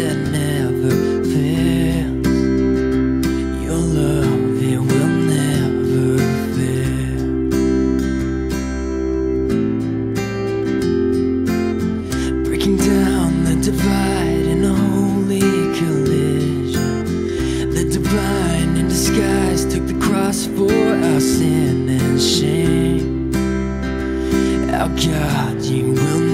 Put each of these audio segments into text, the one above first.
that never fails. Your love, it will never fail. Breaking down the divide in a holy collision. The divine in disguise took the cross for our sin and shame. Our God, you will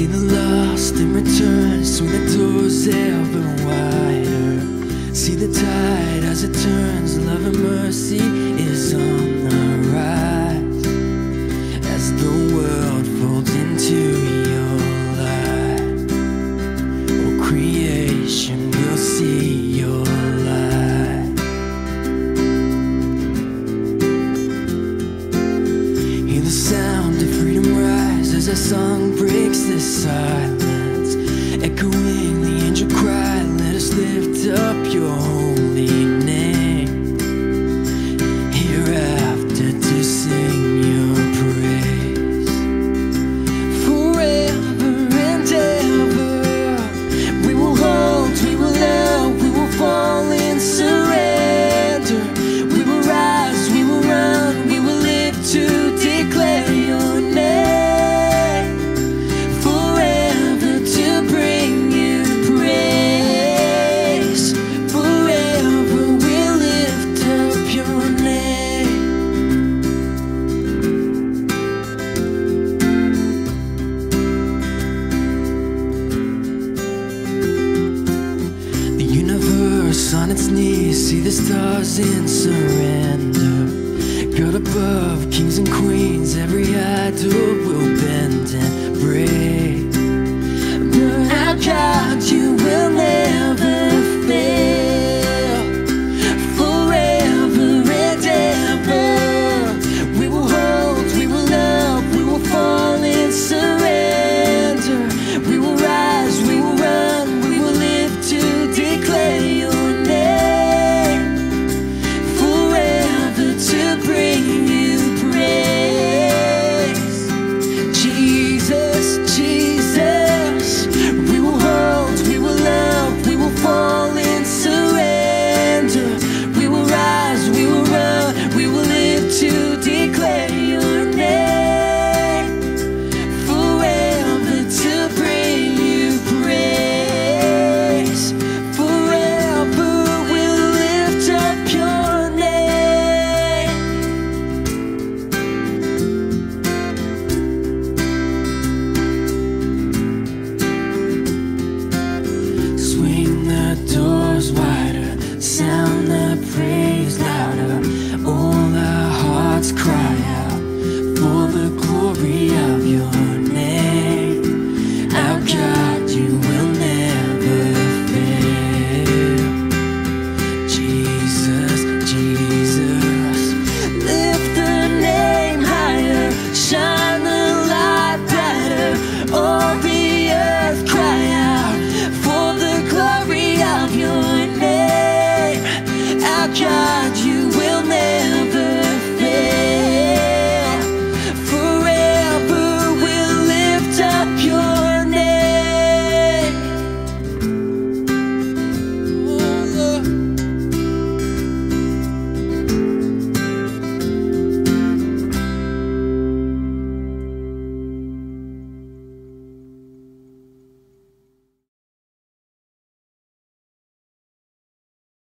See the lost and return, swing the doors ever wider. See the tide as it turns, love and mercy is on the rise. As the world folds into your light, oh creation will see your light. Hear the sound a song breaks the silence On its knees, see the stars in surrender. God above, kings and queens, every idol will bend and break. Burn out God, you will.